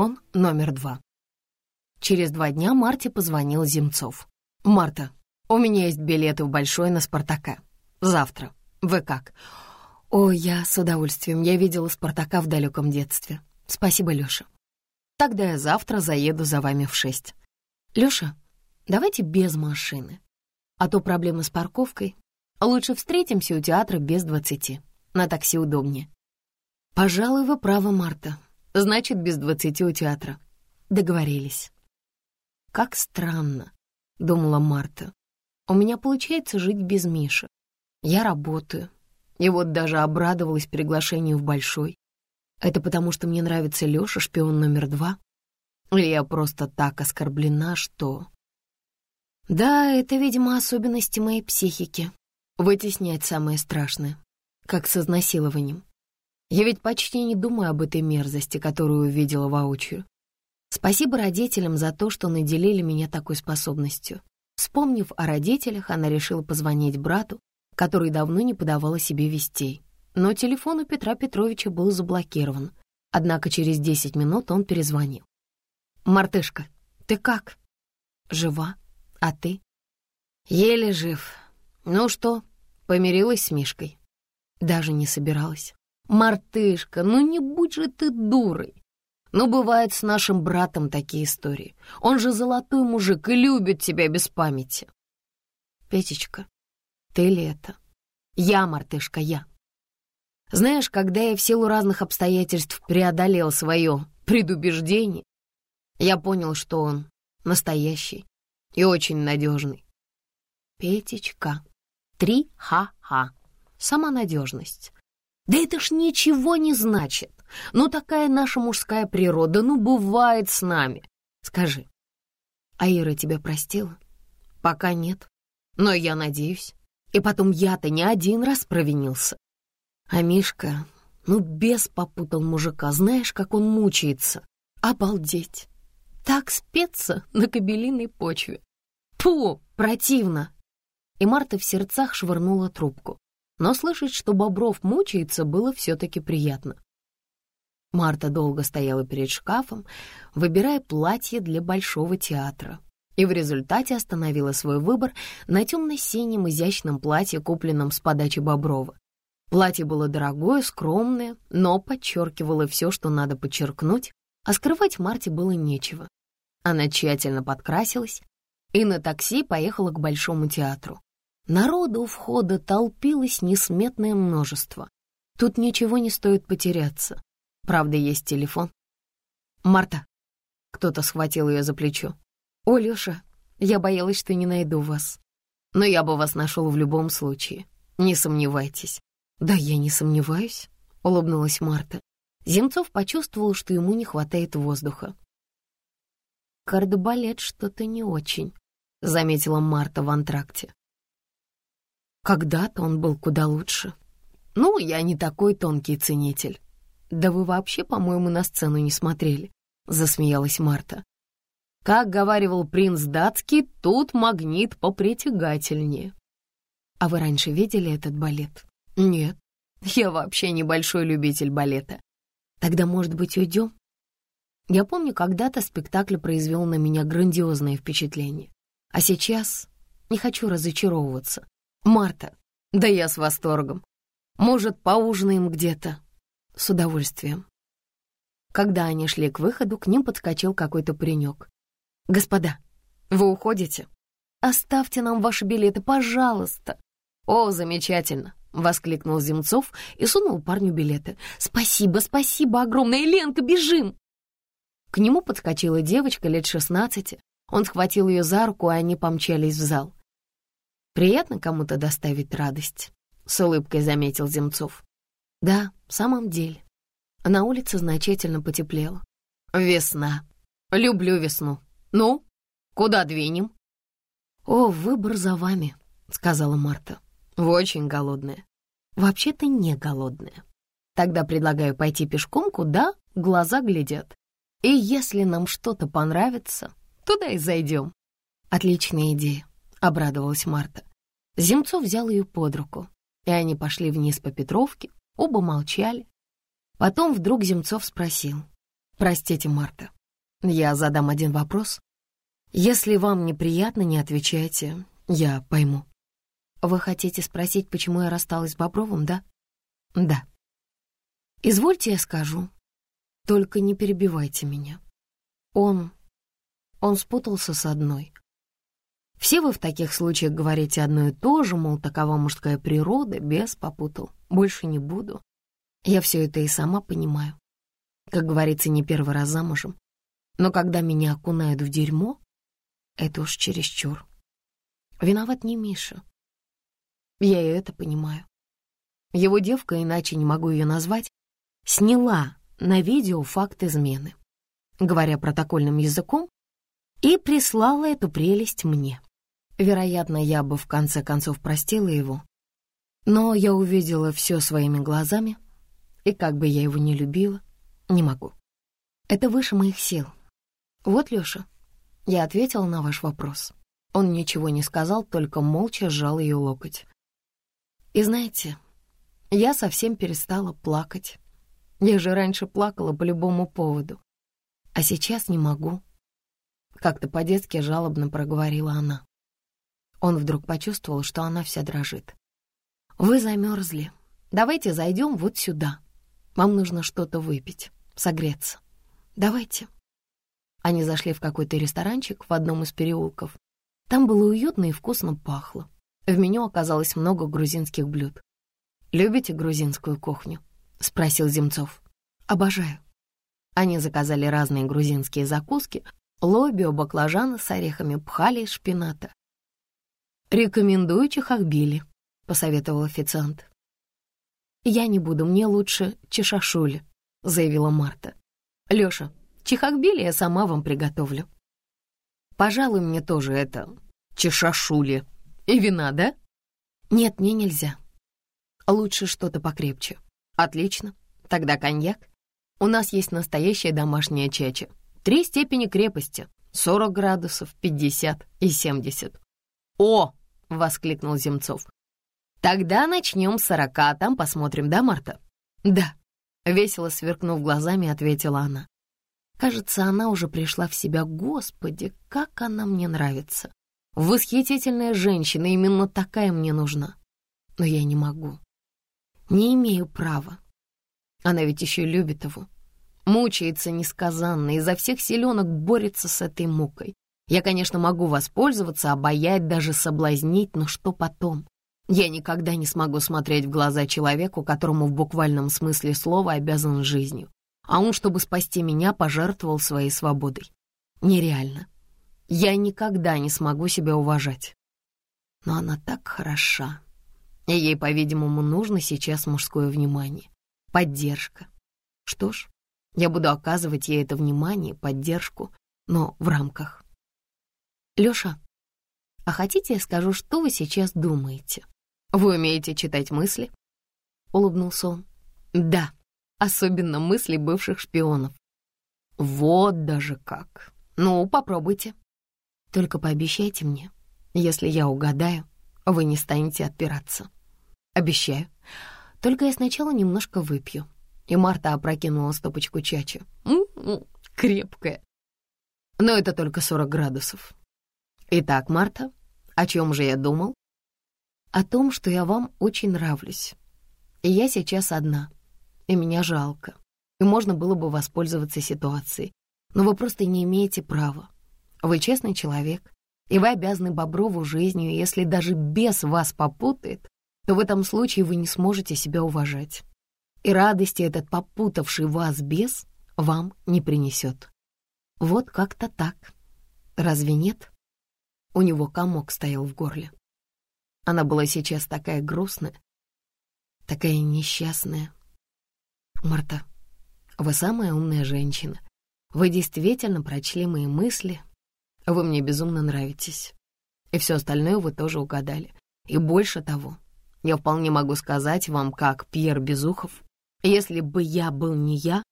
Шпион номер два. Через два дня Марте позвонил Земцов. «Марта, у меня есть билеты в Большой на «Спартака». Завтра. Вы как?» «О, я с удовольствием. Я видела «Спартака» в далеком детстве. Спасибо, Лёша. Тогда я завтра заеду за вами в шесть. Лёша, давайте без машины. А то проблемы с парковкой. Лучше встретимся у театра без двадцати. На такси удобнее». «Пожалуй, вы правы, Марта. Значит, без двадцати у театра. Договорились». «Как странно», — думала Марта. «У меня получается жить без Миши. Я работаю. И вот даже обрадовалась приглашению в Большой. Это потому, что мне нравится Лёша, шпион номер два? Или я просто так оскорблена, что... Да, это, видимо, особенности моей психики. Вытеснять самое страшное, как с изнасилованием. Я ведь почти не думаю об этой мерзости, которую увидела воочию. Спасибо родителям за то, что наделили меня такой способностью. Вспомнив о родителях, она решила позвонить брату, который давно не подавал о себе вестей. Но телефон у Петра Петровича был заблокирован. Однако через десять минут он перезвонил. «Мартышка, ты как?» «Жива. А ты?» «Еле жив. Ну что, помирилась с Мишкой?» Даже не собиралась. «Мартышка, ну не будь же ты дурой. Ну, бывают с нашим братом такие истории. Он же золотой мужик и любит тебя без памяти. Петечка, ты ли это? Я, мартышка, я. Знаешь, когда я в силу разных обстоятельств преодолел свое предубеждение, я понял, что он настоящий и очень надежный. Петечка, три ха-ха, сама надежность. Да это ж ничего не значит. Ну, такая наша мужская природа, ну, бывает с нами. Скажи, а Ира тебя простила? Пока нет, но я надеюсь. И потом я-то не один раз провинился. А Мишка, ну, бес попутал мужика, знаешь, как он мучается. Обалдеть! Так спеться на кабелиной почве. Фу, противно! И Марта в сердцах швырнула трубку. Но слышать, что Бобров мучается, было все-таки приятно. Марта долго стояла перед шкафом, выбирая платье для Большого театра, и в результате остановила свой выбор на темно-синем изящном платье, купленном с подачи Боброва. Платье было дорогое, скромное, но подчеркивало все, что надо подчеркнуть, а скрывать Марте было нечего. Она тщательно подкрасилась и на такси поехала к Большому театру. Народу у входа толпилось несметное множество. Тут ничего не стоит потеряться. Правда, есть телефон. «Марта!» Кто-то схватил ее за плечо. «О, Лёша, я боялась, что не найду вас. Но я бы вас нашел в любом случае. Не сомневайтесь». «Да я не сомневаюсь», — улыбнулась Марта. Земцов почувствовал, что ему не хватает воздуха. «Кардебалет что-то не очень», — заметила Марта в антракте. «Когда-то он был куда лучше. Ну, я не такой тонкий ценитель. «Да вы вообще, по-моему, на сцену не смотрели», — засмеялась Марта. Как говаривал принц датский, тут магнит попритягательнее. А вы раньше видели этот балет? Нет, я вообще небольшой любитель балета. Тогда, может быть, уйдем? Я помню, когда-то спектакль произвел на меня грандиозное впечатление. А сейчас не хочу разочаровываться. Марта, да я с восторгом. Может, поужинаем где-то? с удовольствием. Когда они шли к выходу, к ним подскочил какой-то паренек. «Господа, вы уходите? Оставьте нам ваши билеты, пожалуйста!» «О, замечательно!» — воскликнул Земцов и сунул парню билеты. «Спасибо, спасибо огромное! Ленка, бежим!» К нему подскочила девочка лет шестнадцати. Он схватил ее за руку, и они помчались в зал. «Приятно кому-то доставить радость», — с улыбкой заметил Земцов. Да, в самом деле. На улице значительно потеплело. Весна. Люблю весну. Ну, куда двинем? О, выбор за вами, сказала Марта. Вы очень голодная. Вообще-то не голодная. Тогда предлагаю пойти пешком, куда глаза глядят. И если нам что-то понравится, туда и зайдем. Отличная идея, обрадовалась Марта. Земцов взял ее под руку, и они пошли вниз по Петровке, Оба молчали. Потом вдруг Земцов спросил. Простите, Марта, я задам один вопрос. Если вам неприятно, не отвечайте, я пойму. Вы хотите спросить, почему я рассталась с Бобровым, да? Да. Извольте, я скажу. Только не перебивайте меня. Он... он спутался с одной. Все вы в таких случаях говорите одно и то же, мол, такова мужская природа, без попутал. Больше не буду. Я все это и сама понимаю. Как говорится, не первый раз замужем. Но когда меня окунают в дерьмо, это уж чересчур. Виноват не Миша. Я и это понимаю. Его девка, иначе не могу ее назвать, сняла на видео факт измены, говоря протокольным языком, и прислала эту прелесть мне. Вероятно, я бы в конце концов простила его, но я увидела все своими глазами, и как бы я его не любила, не могу. Это выше моих сил. Вот, Лёша, я ответила на ваш вопрос. Он ничего не сказал, только молча сжал ее локоть. И знаете, я совсем перестала плакать. Я же раньше плакала по любому поводу. А сейчас не могу. Как-то по-детски жалобно проговорила она. Он вдруг почувствовал, что она вся дрожит. «Вы замерзли. Давайте зайдем вот сюда. Вам нужно что-то выпить, согреться. Давайте». Они зашли в какой-то ресторанчик в одном из переулков. Там было уютно и вкусно пахло. В меню оказалось много грузинских блюд. «Любите грузинскую кухню?» — спросил Земцов. «Обожаю». Они заказали разные грузинские закуски, лобио, баклажаны с орехами, пхали из шпината. «Рекомендую чехахбили», — посоветовал официант. «Я не буду, мне лучше чешашули», — заявила Марта. «Лёша, Чехахбили я сама вам приготовлю. Пожалуй, мне тоже это чешашули. И вина, да? Нет, мне нельзя. Лучше что-то покрепче. Отлично. Тогда коньяк. У нас есть настоящая домашняя чача. Три степени крепости. 40 градусов, 50 и 70. «О!» — воскликнул Земцов. «Тогда начнем с сорока, а там посмотрим, да, Марта?» «Да», — весело сверкнув глазами, ответила она. Кажется, она уже пришла в себя. Господи, как она мне нравится. Восхитительная женщина, именно такая мне нужна. Но я не могу. Не имею права. Она ведь еще любит его. Мучается несказанно, изо всех силенок борется с этой мукой. Я, конечно, могу воспользоваться, обаять, даже соблазнить, но что потом? Я никогда не смогу смотреть в глаза человеку, которому в буквальном смысле слова обязан жизнью а он, чтобы спасти меня, пожертвовал своей свободой. Нереально. Я никогда не смогу себя уважать. Но она так хороша, и ей, по-видимому, нужно сейчас мужское внимание, поддержка. Что ж, я буду оказывать ей это внимание, поддержку, но в рамках. Лёша, а хотите я скажу, что вы сейчас думаете? Вы умеете читать мысли? Улыбнулся он. Да, особенно мысли бывших шпионов. Вот даже как. Ну, попробуйте. Только пообещайте мне, если я угадаю, вы не станете отпираться. Обещаю. Только я сначала немножко выпью. И Марта опрокинула стопочку чачи. М -м -м, крепкая. Но это только 40 градусов. Итак, Марта, о чем же я думал? О том, что я вам очень нравлюсь. И я сейчас одна — и меня жалко, и можно было бы воспользоваться ситуацией. Но вы просто не имеете права. Вы честный человек, и вы обязаны Боброву жизнью, если даже бес вас попутает, то в этом случае вы не сможете себя уважать. И радости этот попутавший вас бес вам не принесет. Вот как-то так. Разве нет? У него комок стоял в горле. Она была сейчас такая грустная, такая несчастная. «Марта, вы самая умная женщина. Вы действительно прочли мои мысли. Вы мне безумно нравитесь. И все остальное вы тоже угадали. И больше того, я вполне могу сказать вам, как Пьер Безухов, если бы я был не я,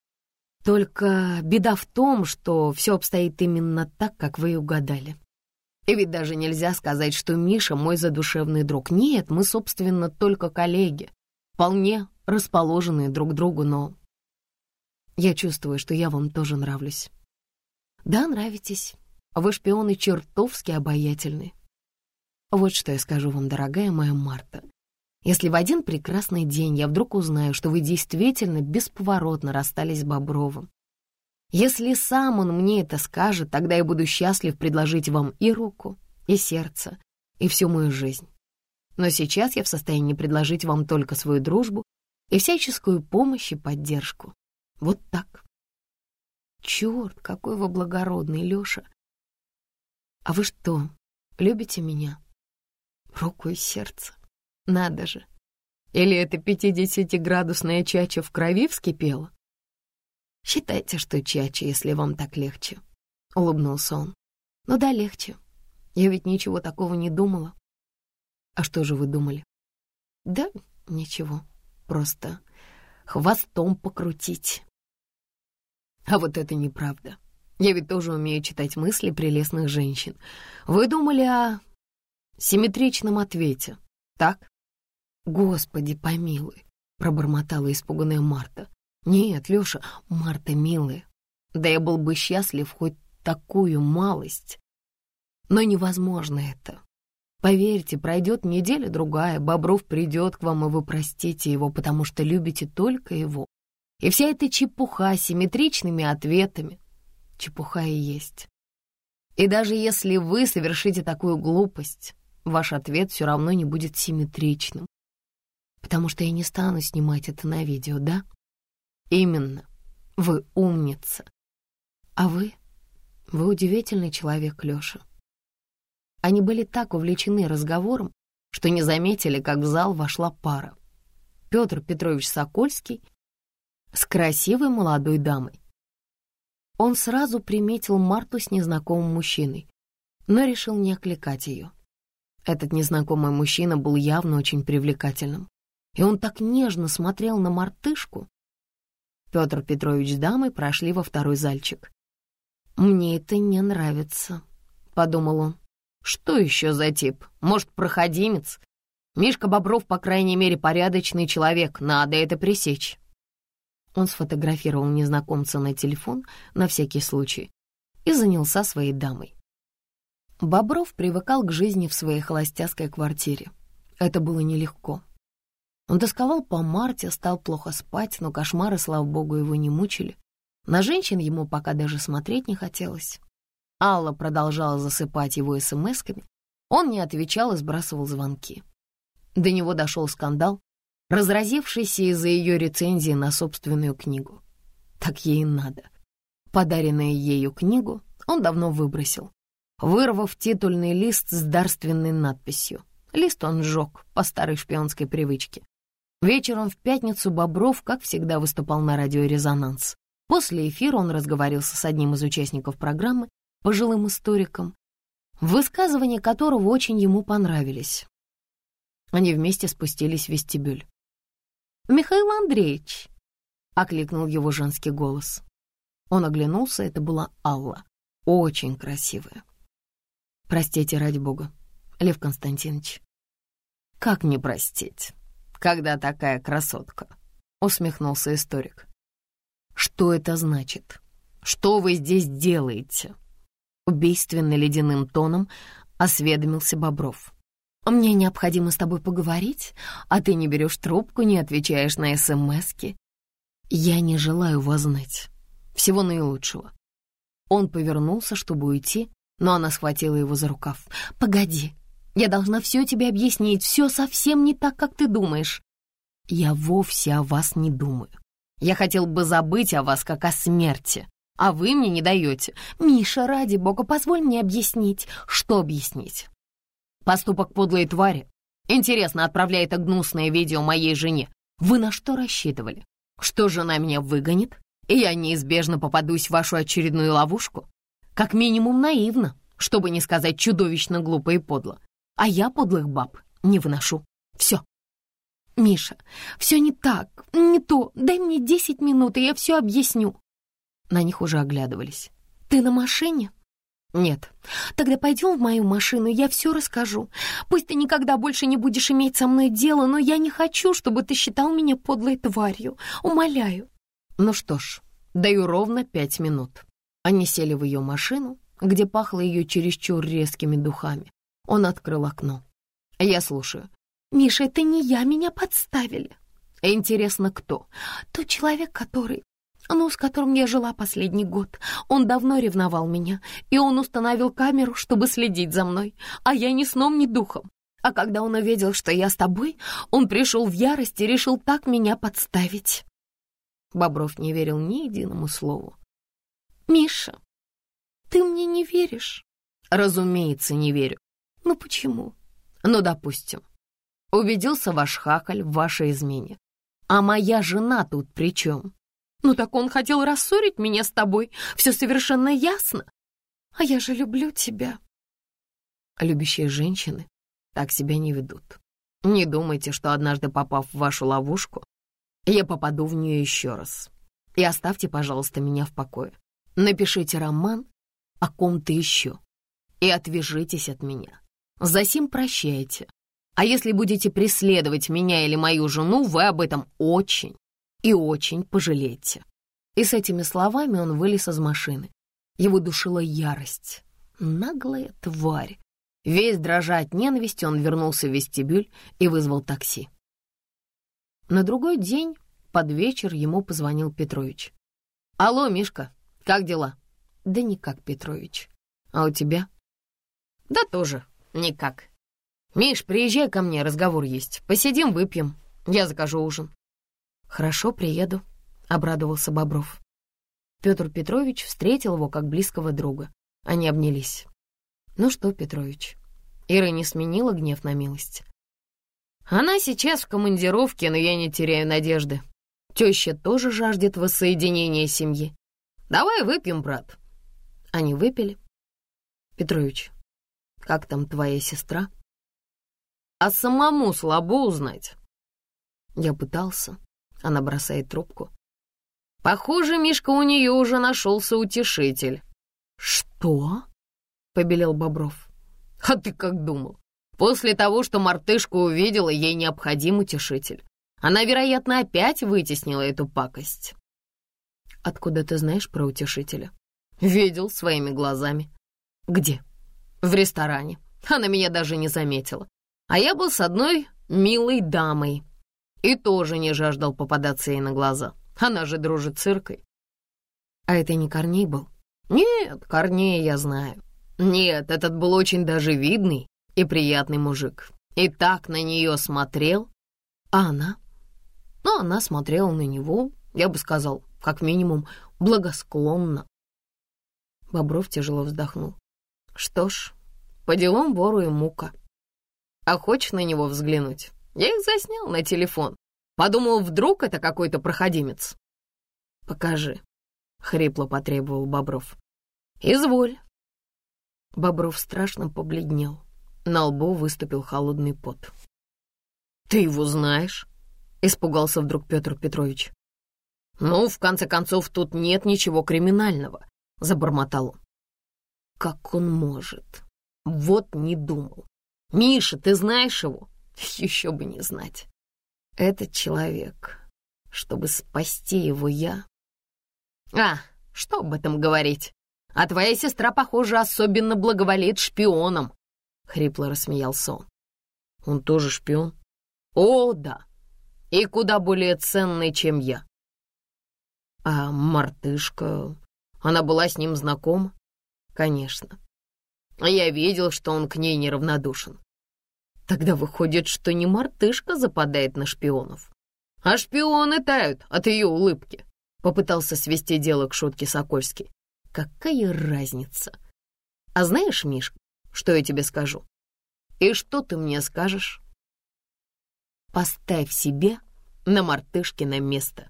только беда в том, что все обстоит именно так, как вы и угадали. И ведь даже нельзя сказать, что Миша мой задушевный друг. Нет, мы, собственно, только коллеги, вполне расположенные друг к другу, но... Я чувствую, что я вам тоже нравлюсь. Да, нравитесь. Вы шпионы чертовски обаятельны. Вот что я скажу вам, дорогая моя Марта. Если в один прекрасный день я вдруг узнаю, что вы действительно бесповоротно расстались с Бобровым, если сам он мне это скажет, тогда я буду счастлив предложить вам и руку, и сердце, и всю мою жизнь. Но сейчас я в состоянии предложить вам только свою дружбу и всяческую помощь и поддержку. Вот так. Черт, какой вы благородный, Лёша. А вы что, любите меня? Руку и сердце. Надо же. Или это пятидесятиградусная чача в крови вскипела? Считайте, что чача, если вам так легче. Улыбнулся он. Ну да, легче. Я ведь ничего такого не думала. А что же вы думали? Да, ничего. Просто хвостом покрутить. А вот это неправда. Я ведь тоже умею читать мысли прелестных женщин. Вы думали о симметричном ответе, так? Господи, помилуй, пробормотала испуганная Марта. Нет, Лёша, Марта милая, да я был бы счастлив хоть такую малость. Но невозможно это. Поверьте, пройдет неделя-другая, Бобров придет к вам, и вы простите его, потому что любите только его. И вся эта чепуха с симметричными ответами. Чепуха и есть. И даже если вы совершите такую глупость, ваш ответ все равно не будет симметричным. Потому что я не стану снимать это на видео, да? Именно. Вы умница. А вы? Вы удивительный человек, Лёша. Они были так увлечены разговором, что не заметили, как в зал вошла пара. Петр Петрович Сокольский с красивой молодой дамой. Он сразу приметил Марту с незнакомым мужчиной, но решил не окликать ее. Этот незнакомый мужчина был явно очень привлекательным, и он так нежно смотрел на мартышку. Петр Петрович с дамой прошли во второй зальчик. «Мне это не нравится», — подумал он. «Что еще за тип? Может, проходимец? Мишка Бобров, по крайней мере, порядочный человек, надо это пресечь». Он сфотографировал незнакомца на телефон на всякий случай и занялся своей дамой. Бобров привыкал к жизни в своей холостяцкой квартире. Это было нелегко. Он тосковал по Марте, стал плохо спать, но кошмары, слава богу, его не мучили. На женщин ему пока даже смотреть не хотелось. Алла продолжала засыпать его смс-ками. Он не отвечал и сбрасывал звонки. До него дошел скандал, разразившийся из-за ее рецензии на собственную книгу. Так ей надо. Подаренную ею книгу он давно выбросил, вырвав титульный лист с дарственной надписью. Лист он сжег по старой шпионской привычке. Вечером в пятницу Бобров, как всегда, выступал на радио «Резонанс». После эфира он разговаривался с одним из участников программы, пожилым историком, высказывания которого очень ему понравились. Они вместе спустились в вестибюль. «Михаил Андреевич!» — окликнул его женский голос. Он оглянулся, это была Алла, очень красивая. «Простите, ради бога, Лев Константинович». «Как не простить, когда такая красотка?» — усмехнулся историк. «Что это значит? Что вы здесь делаете?» Убийственно ледяным тоном осведомился Бобров. Мне необходимо с тобой поговорить, а ты не берешь трубку, не отвечаешь на СМСки. Я не желаю вас знать. Всего наилучшего. Он повернулся, чтобы уйти, но она схватила его за рукав. «Погоди, я должна все тебе объяснить, все совсем не так, как ты думаешь». «Я вовсе о вас не думаю. Я хотел бы забыть о вас, как о смерти, а вы мне не даете. Миша, ради бога, позволь мне объяснить». «Что объяснить?» Поступок подлой твари. Интересно, отправляя это гнусное видео моей жене. Вы на что рассчитывали? Что жена меня выгонит, и я неизбежно попадусь в вашу очередную ловушку? Как минимум наивно, чтобы не сказать чудовищно глупо и подло. А я подлых баб не выношу. Все. Миша, все не так, не то. Дай мне десять минут, и я все объясню. На них уже оглядывались. Ты на машине? «Нет. Тогда пойдем в мою машину, я все расскажу. Пусть ты никогда больше не будешь иметь со мной дело, но я не хочу, чтобы ты считал меня подлой тварью. Умоляю». «Ну что ж, Даю ровно пять минут. Они сели в ее машину, где пахло ее чересчур резкими духами. Он открыл окно. Я слушаю. «Миша, это не я, меня подставили». «Интересно, кто?» «Тот человек, который... Ну, с которым я жила последний год. Он давно ревновал меня, и он установил камеру, чтобы следить за мной, а я ни сном, ни духом. А когда он увидел, что я с тобой, он пришел в ярость и решил так меня подставить». Бобров не верил ни единому слову. «Миша, ты мне не веришь?» «Разумеется, не верю. Ну почему?» «Ну, допустим. Убедился ваш хакаль в вашей измене. А моя жена тут при чем?» «Ну так он хотел рассорить меня с тобой. Все совершенно ясно. А я же люблю тебя». Любящие женщины так себя не ведут. Не думайте, что однажды попав в вашу ловушку, я попаду в нее еще раз. И оставьте, пожалуйста, меня в покое. Напишите роман о ком-то еще и отвяжитесь от меня. Засим прощайте. А если будете преследовать меня или мою жену, вы об этом очень и очень пожалеете». И с этими словами он вылез из машины. Его душила ярость. Наглая тварь. Весь дрожа от ненависти, он вернулся в вестибюль и вызвал такси. На другой день под вечер ему позвонил Петрович. «Алло, Мишка, как дела?» «Да никак, Петрович. А у тебя?» «Да тоже никак. Миш, приезжай ко мне, разговор есть. Посидим, выпьем. Я закажу ужин». «Хорошо, приеду», — обрадовался Бобров. Петр Петрович встретил его как близкого друга. Они обнялись. «Ну что, Петрович?» Ира не сменила гнев на милость. «Она сейчас в командировке, но я не теряю надежды. Теща тоже жаждет воссоединения семьи. Давай выпьем, брат». Они выпили. «Петрович, как там твоя сестра?» «А самому слабо узнать». Я пытался, она бросает трубку. Похоже, Мишка у нее уже нашелся утешитель. Что? Побелел Бобров. А ты как думал? После того, что мартышку увидела, ей необходим утешитель. Она, вероятно, опять вытеснила эту пакость. Откуда ты знаешь про утешителя? Видел своими глазами. Где? В ресторане. Она меня даже не заметила. А я был с одной милой дамой, и тоже не жаждал попадаться ей на глаза. Она же дружит с циркой. А это не Корней был? Нет, Корнея я знаю. Нет, этот был очень даже видный и приятный мужик. И так на нее смотрел. А она? Ну, она смотрела на него, я бы сказал, как минимум, благосклонно. Бобров тяжело вздохнул. Что ж, по делам вору и мука. А хочешь на него взглянуть? Я их заснял на телефон. Подумал, вдруг это какой-то проходимец. «Покажи», — хрипло потребовал Бобров. «Изволь». Бобров страшно побледнел. На лбу выступил холодный пот. «Ты его знаешь?» — испугался вдруг Петр Петрович. «Ну, в конце концов, тут нет ничего криминального», — забормотал он. «Как он может? Вот не думал. Миша, ты знаешь его?» Еще бы не знать. Этот человек, чтобы спасти его я... А, что об этом говорить? А твоя сестра, похоже, особенно благоволит шпионам. Хрипло рассмеялся он. Он тоже шпион? О, да. И куда более ценный, чем я. А мартышка... Она была с ним знакома? Конечно. Я видел, что он к ней неравнодушен. Тогда выходит, что не мартышка западает на шпионов, а шпионы тают от ее улыбки. Попытался свести дело к шутке Сокольский. Какая разница? А знаешь, Миш, что я тебе скажу? И что ты мне скажешь? Поставь себе на мартышкино место.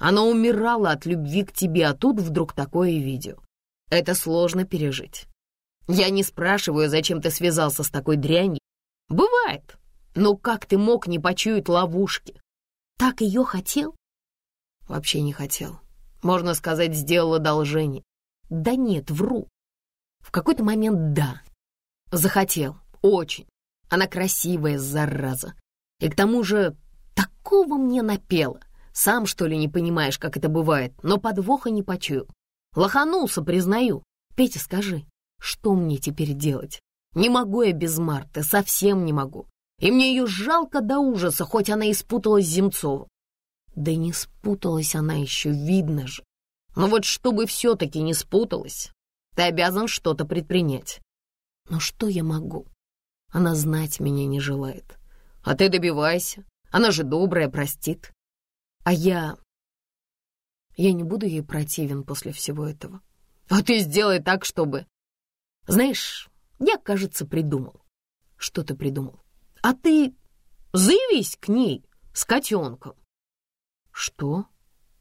Она умирала от любви к тебе, а тут вдруг такое видео. Это сложно пережить. Я не спрашиваю, зачем ты связался с такой дрянью, Бывает. Но как ты мог не почуять ловушки? Так ее хотел? Вообще не хотел. Можно сказать, сделал одолжение. Да нет, вру. В какой-то момент да. Захотел. Очень. Она красивая, зараза. И к тому же такого мне напела. Сам, что ли, не понимаешь, как это бывает, но подвоха не почуял. Лоханулся, признаю. Петя, скажи, что мне теперь делать? Не могу я без Марты, совсем не могу. И мне ее жалко до ужаса, хоть она и спуталась с Земцовым. Да не спуталась она еще, видно же. Но вот чтобы все-таки не спуталась, ты обязан что-то предпринять. Но что я могу? Она знать меня не желает. А ты добивайся. Она же добрая, простит. А я... Я не буду ей противен после всего этого. А ты сделай так, чтобы... Знаешь, я, кажется, придумал. Что ты придумал? А ты заявись к ней с котенком. Что?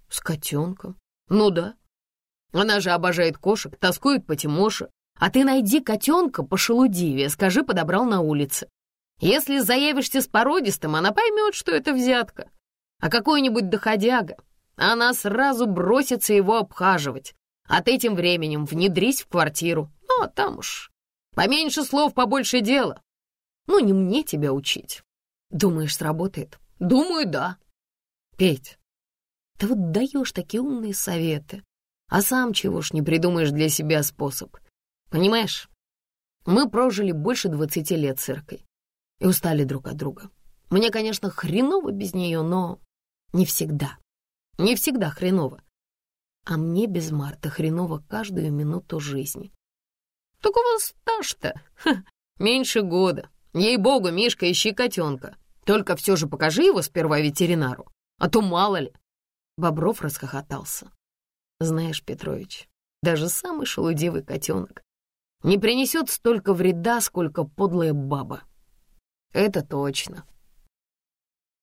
С котенком? Ну да. Она же обожает кошек, тоскует по Тимоше. А ты найди котенка пошелудивее, скажи, подобрал на улице. Если заявишься с породистым, она поймет, что это взятка а какой-нибудь доходяга, она сразу бросится его обхаживать, а ты тем временем внедрись в квартиру. Ну, а там уж поменьше слов, побольше дела. Ну, не мне тебя учить. Думаешь, сработает? Думаю, да. Петь, ты вот даешь такие умные советы, а сам чего ж не придумаешь для себя способ. Понимаешь, мы прожили больше двадцати лет с и устали друг от друга. Мне, конечно, хреново без нее, но не всегда. Не всегда хреново. А мне без Марта хреново каждую минуту жизни. Так у вас стаж-то меньше года. Ей-богу, Мишка, ищи котенка. Только все же покажи его сперва ветеринару, а то мало ли. Бобров расхохотался. Знаешь, Петрович, даже самый шелудивый котенок не принесет столько вреда, сколько подлая баба. Это точно.